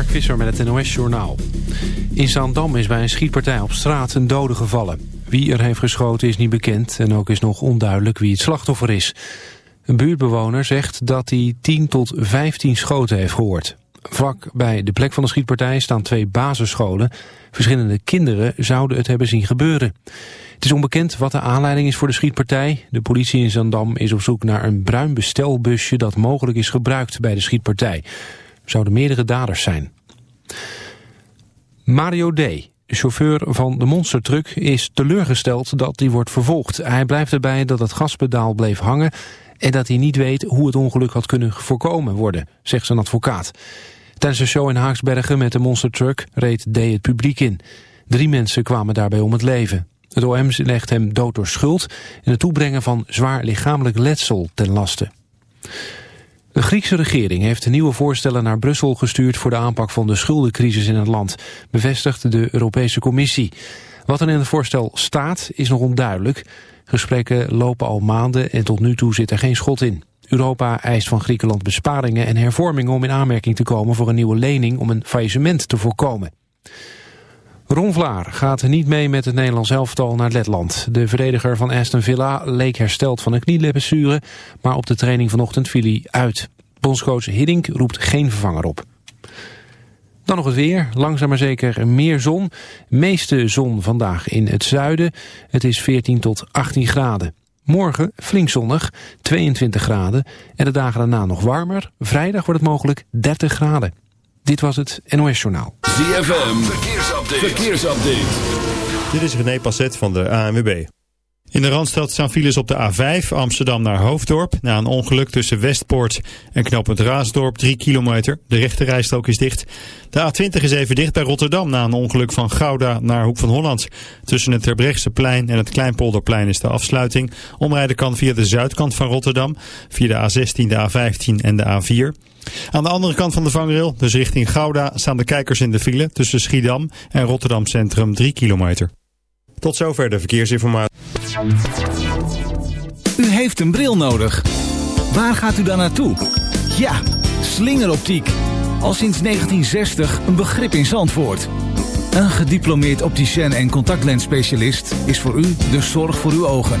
Mark Visser met het NOS-journaal. In Zaandam is bij een schietpartij op straat een dode gevallen. Wie er heeft geschoten is niet bekend en ook is nog onduidelijk wie het slachtoffer is. Een buurtbewoner zegt dat hij 10 tot 15 schoten heeft gehoord. Vlak bij de plek van de schietpartij staan twee basisscholen. Verschillende kinderen zouden het hebben zien gebeuren. Het is onbekend wat de aanleiding is voor de schietpartij. De politie in Zandam is op zoek naar een bruin bestelbusje dat mogelijk is gebruikt bij de schietpartij. Zouden meerdere daders zijn. Mario D., chauffeur van de monstertruck, is teleurgesteld dat hij wordt vervolgd. Hij blijft erbij dat het gaspedaal bleef hangen en dat hij niet weet hoe het ongeluk had kunnen voorkomen worden, zegt zijn advocaat. Tijdens een show in Haaksbergen met de monstertruck reed D. het publiek in. Drie mensen kwamen daarbij om het leven. Het OM legt hem dood door schuld en het toebrengen van zwaar lichamelijk letsel ten laste. De Griekse regering heeft nieuwe voorstellen naar Brussel gestuurd voor de aanpak van de schuldencrisis in het land, bevestigt de Europese Commissie. Wat er in het voorstel staat is nog onduidelijk. Gesprekken lopen al maanden en tot nu toe zit er geen schot in. Europa eist van Griekenland besparingen en hervormingen om in aanmerking te komen voor een nieuwe lening om een faillissement te voorkomen. Ron Vlaar gaat niet mee met het Nederlands elftal naar Letland. De verdediger van Aston Villa leek hersteld van een knieblessure, maar op de training vanochtend viel hij uit. Bondscoach Hiddink roept geen vervanger op. Dan nog het weer. Langzaam maar zeker meer zon. Meeste zon vandaag in het zuiden. Het is 14 tot 18 graden. Morgen flink zonnig, 22 graden. En de dagen daarna nog warmer. Vrijdag wordt het mogelijk 30 graden. Dit was het NOS Journaal. ZFM, verkeersupdate. verkeersupdate. Dit is René Passet van de ANWB. In de Randstad staan files op de A5 Amsterdam naar Hoofddorp... na een ongeluk tussen Westpoort en knooppunt Raasdorp 3 kilometer. De rechte rijstrook is dicht. De A20 is even dicht bij Rotterdam na een ongeluk van Gouda naar Hoek van Holland. Tussen het Terbrechtseplein en het Kleinpolderplein is de afsluiting. Omrijden kan via de zuidkant van Rotterdam, via de A16, de A15 en de A4... Aan de andere kant van de vangrail, dus richting Gouda, staan de kijkers in de file tussen Schiedam en Rotterdam Centrum 3 kilometer. Tot zover de verkeersinformatie. U heeft een bril nodig. Waar gaat u dan naartoe? Ja, slingeroptiek. Al sinds 1960 een begrip in Zandvoort. Een gediplomeerd opticien en contactlensspecialist is voor u de zorg voor uw ogen.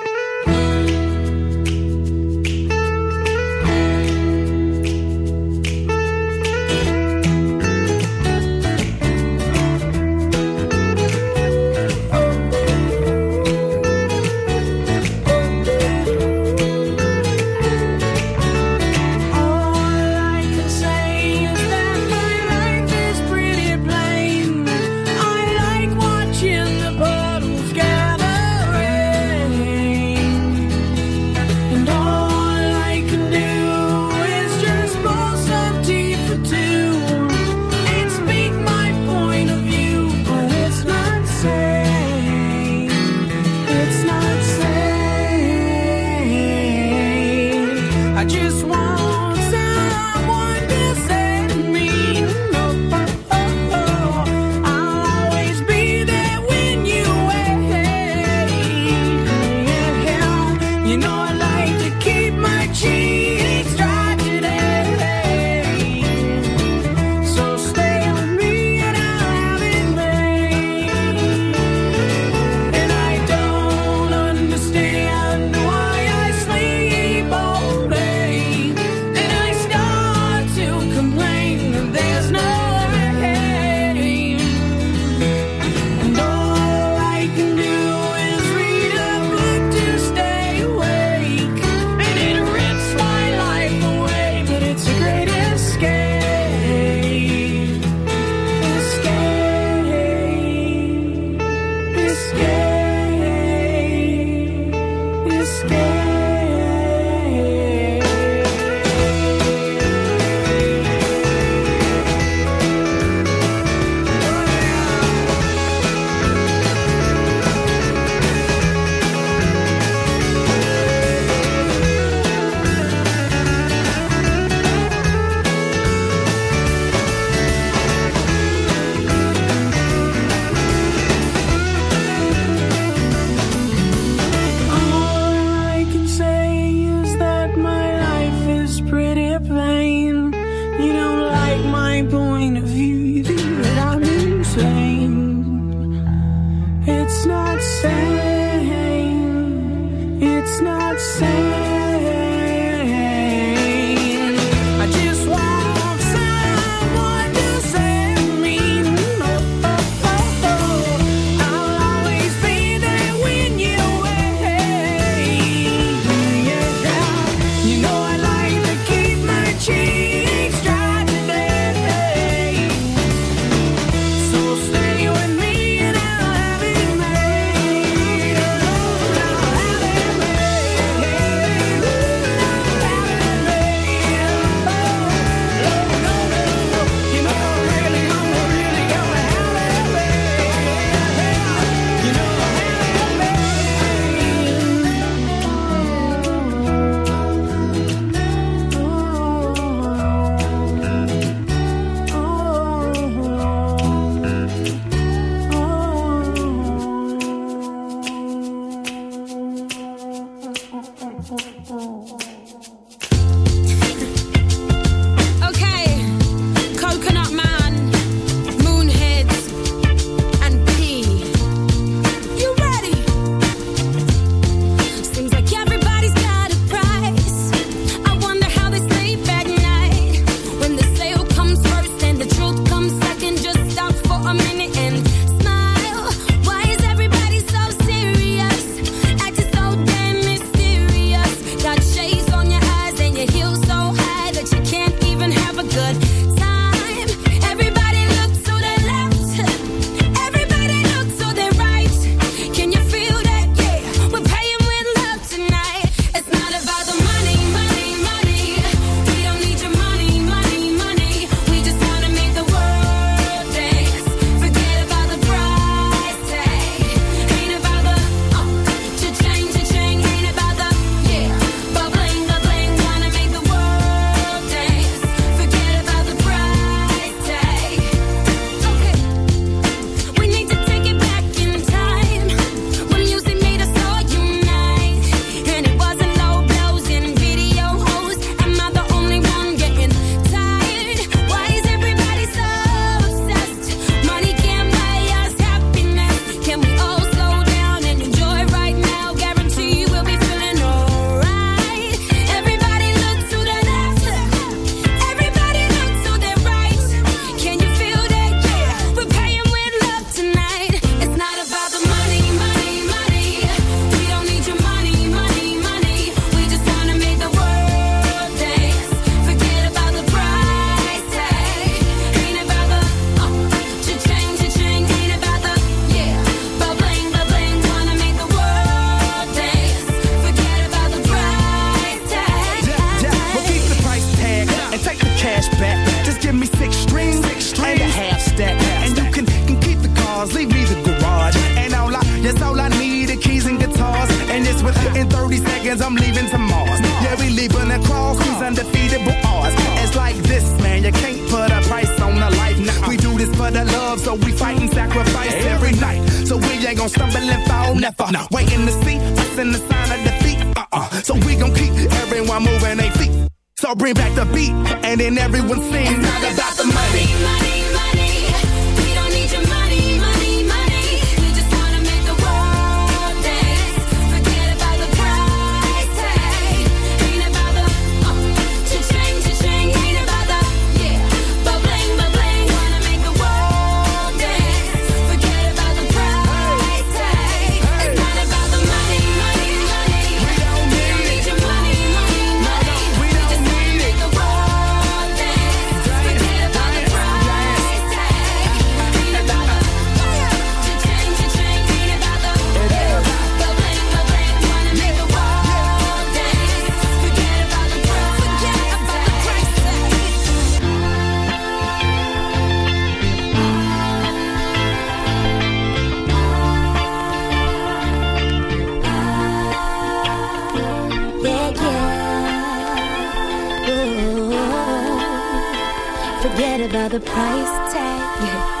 Price tag.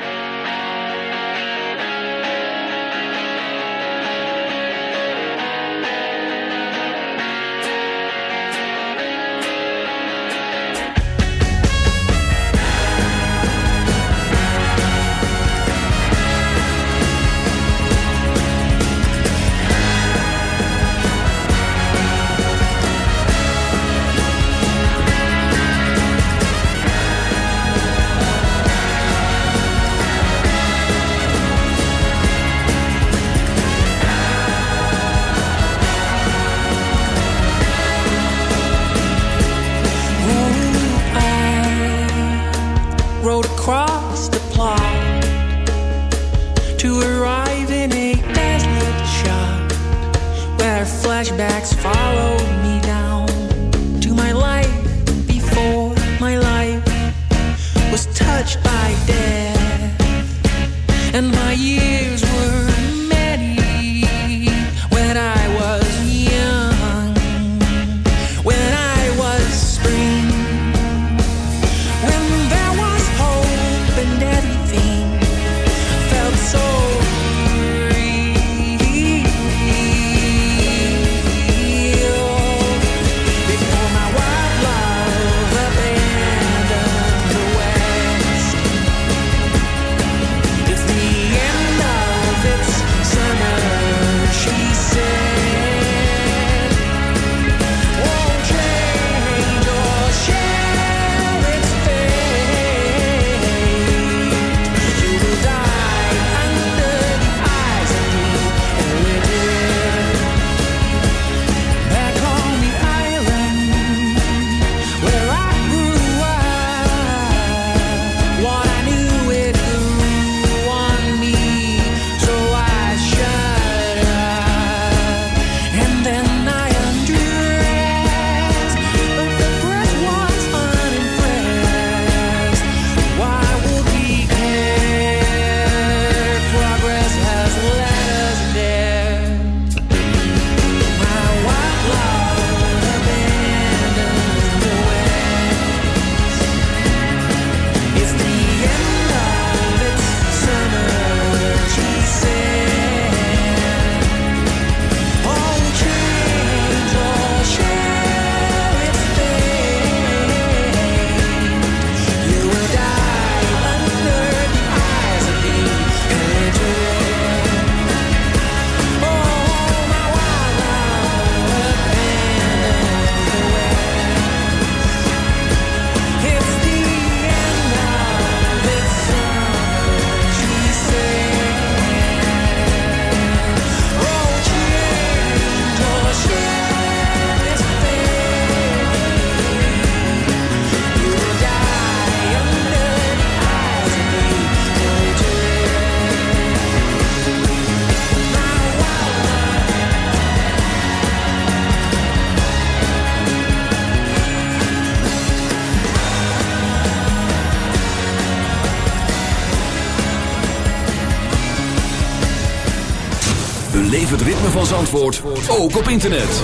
Ook op internet.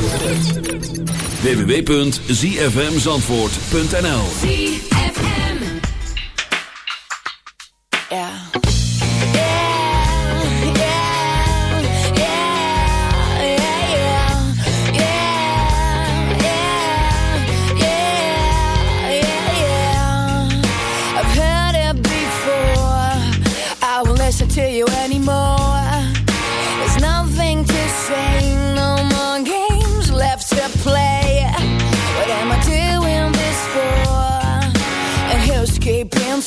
www.zfmzandvoort.nl Yeah. Listen to you anymore.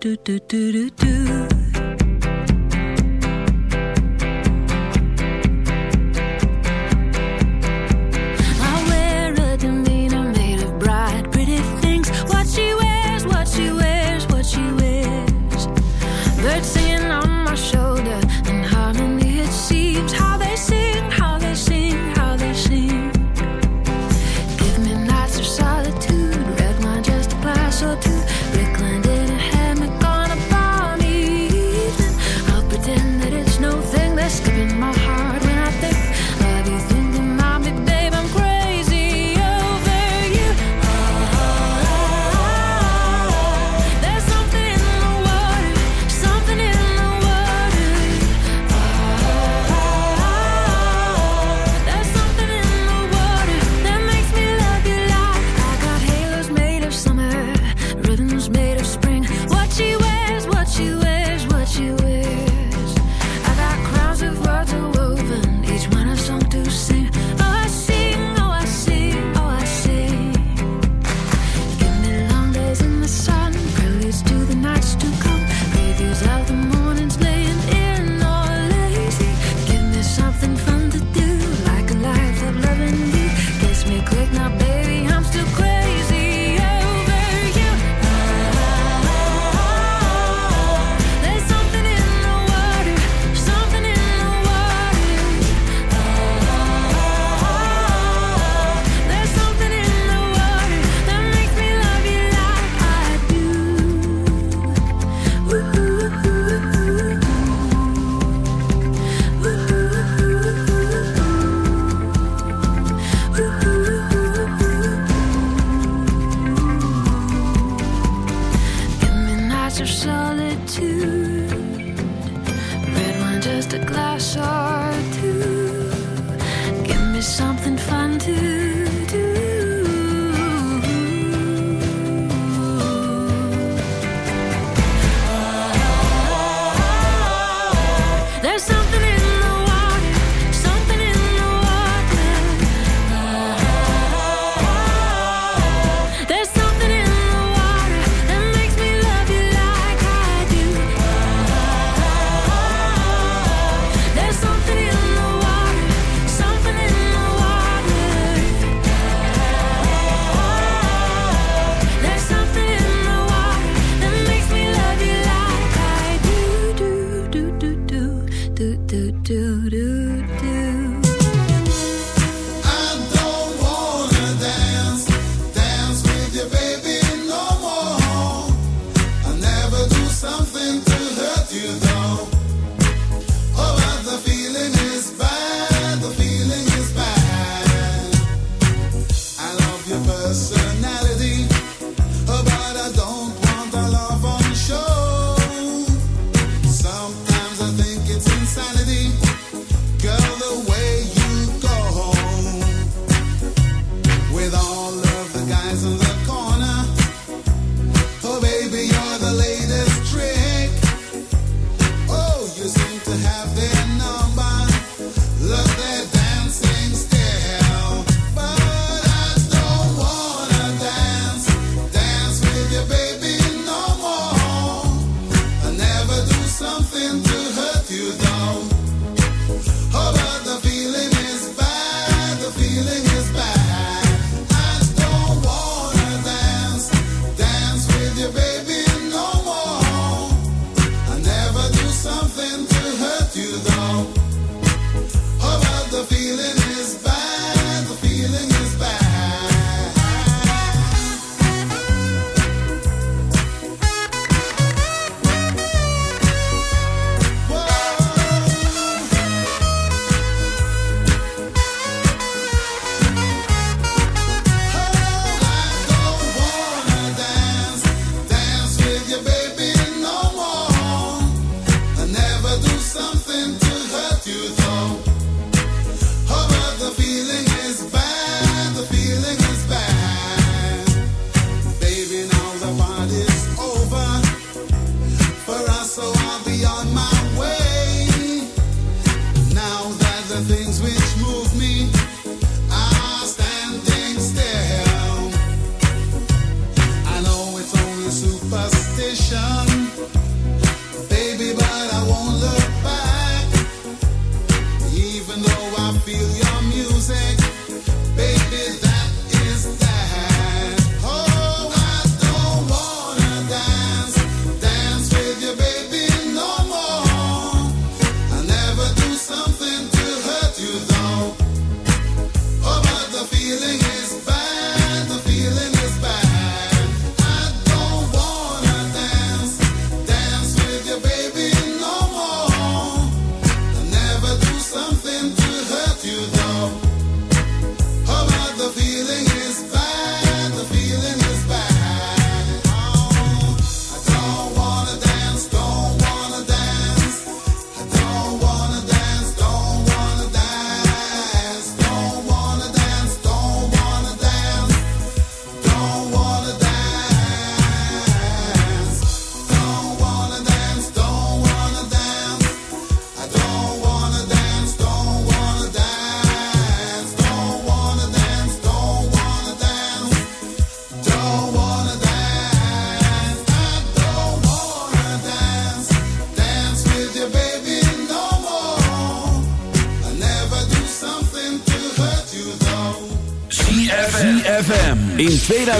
do do do do do.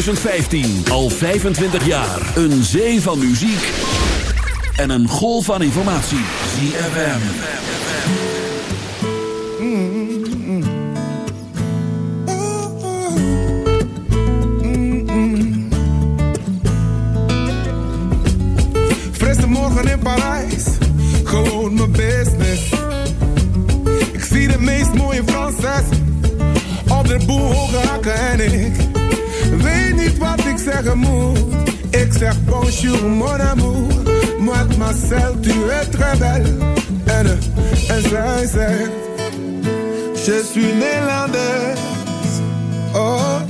2015. Al 25 jaar. Een zee van muziek. En een golf van informatie. ZFM. Morgen in Parijs. Gewoon mijn business. Ik zie de meest mooie Franses. Op de boel hoge hakken en ik Weet niet wat ik zeggen mon amour. Moi Marcel, tu es très belle. En, en je suis néerlandaise. Oh,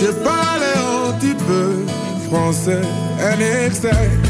je parle un petit peu français. En ik.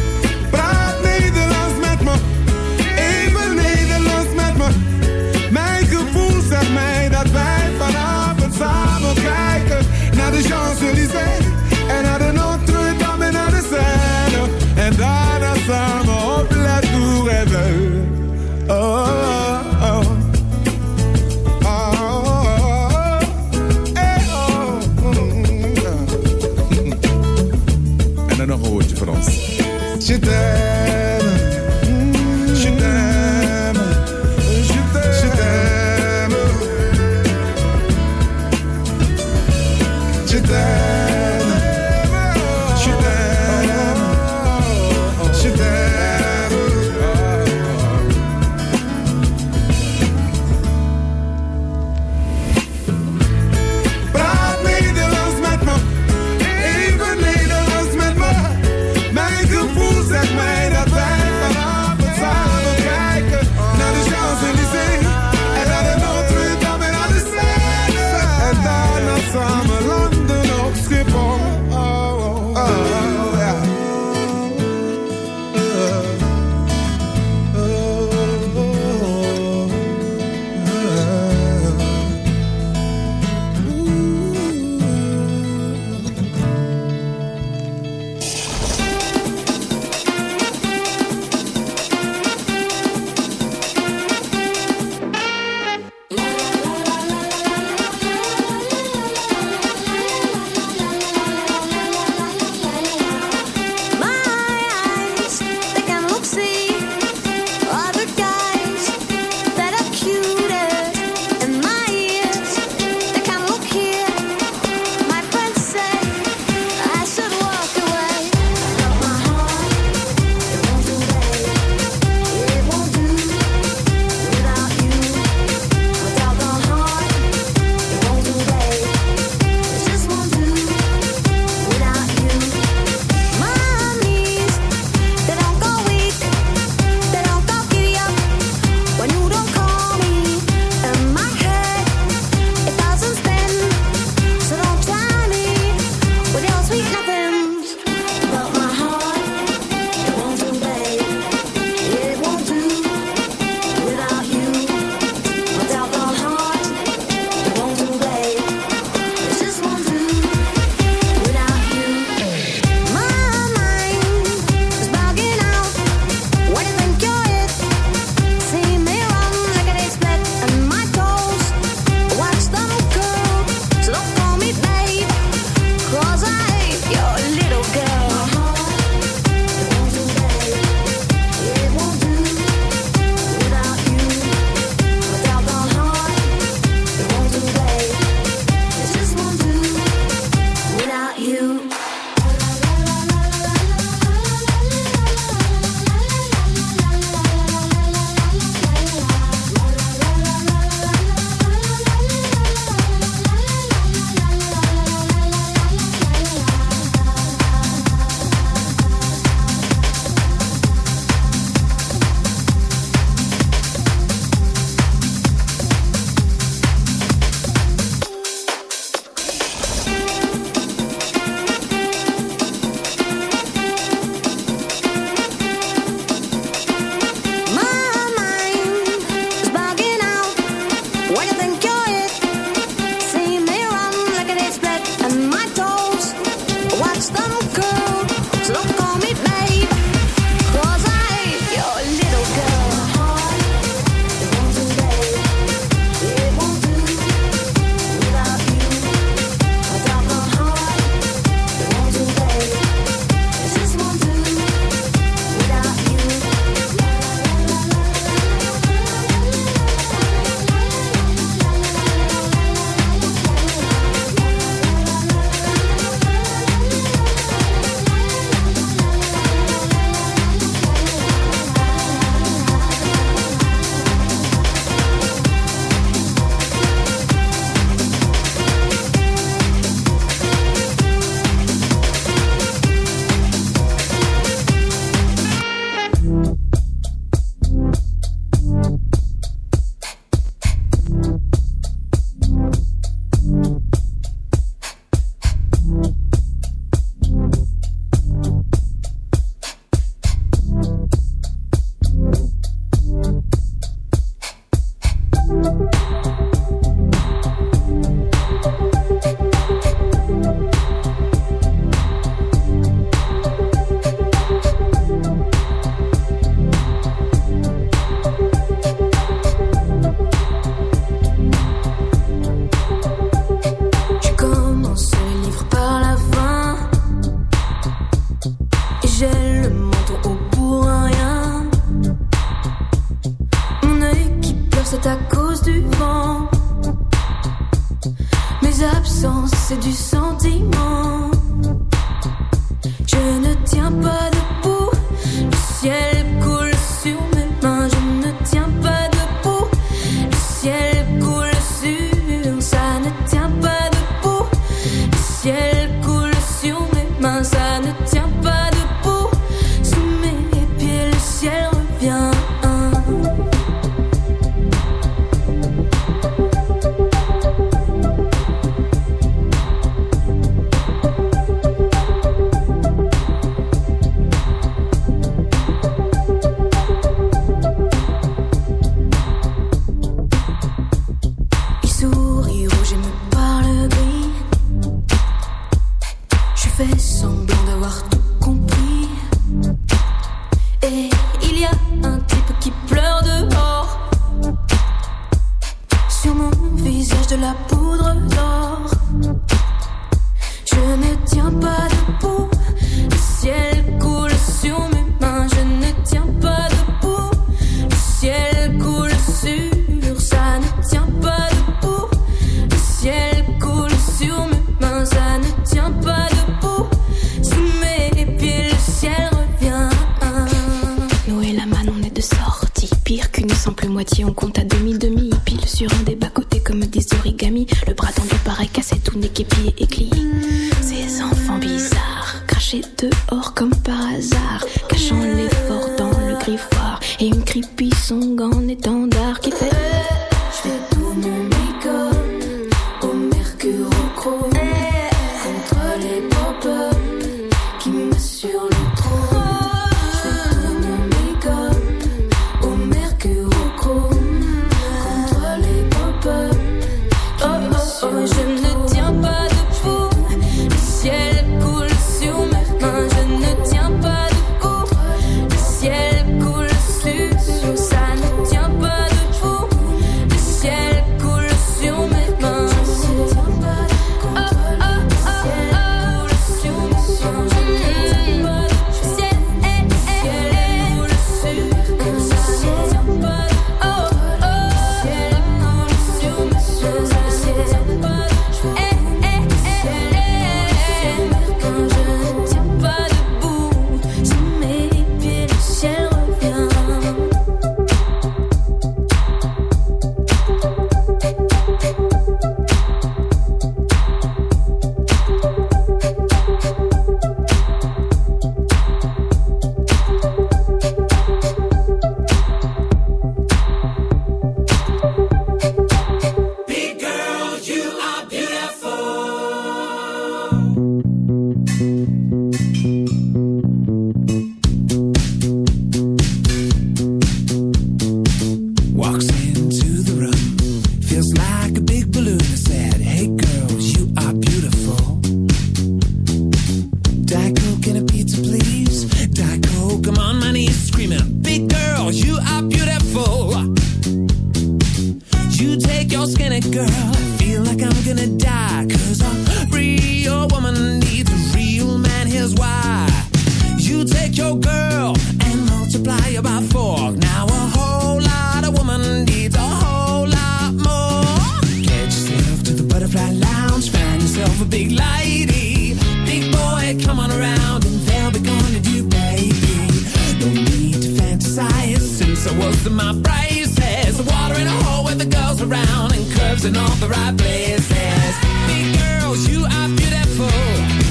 and my braces. Water in a hole where the girls around and curves in all the right places. Big girls, you are beautiful.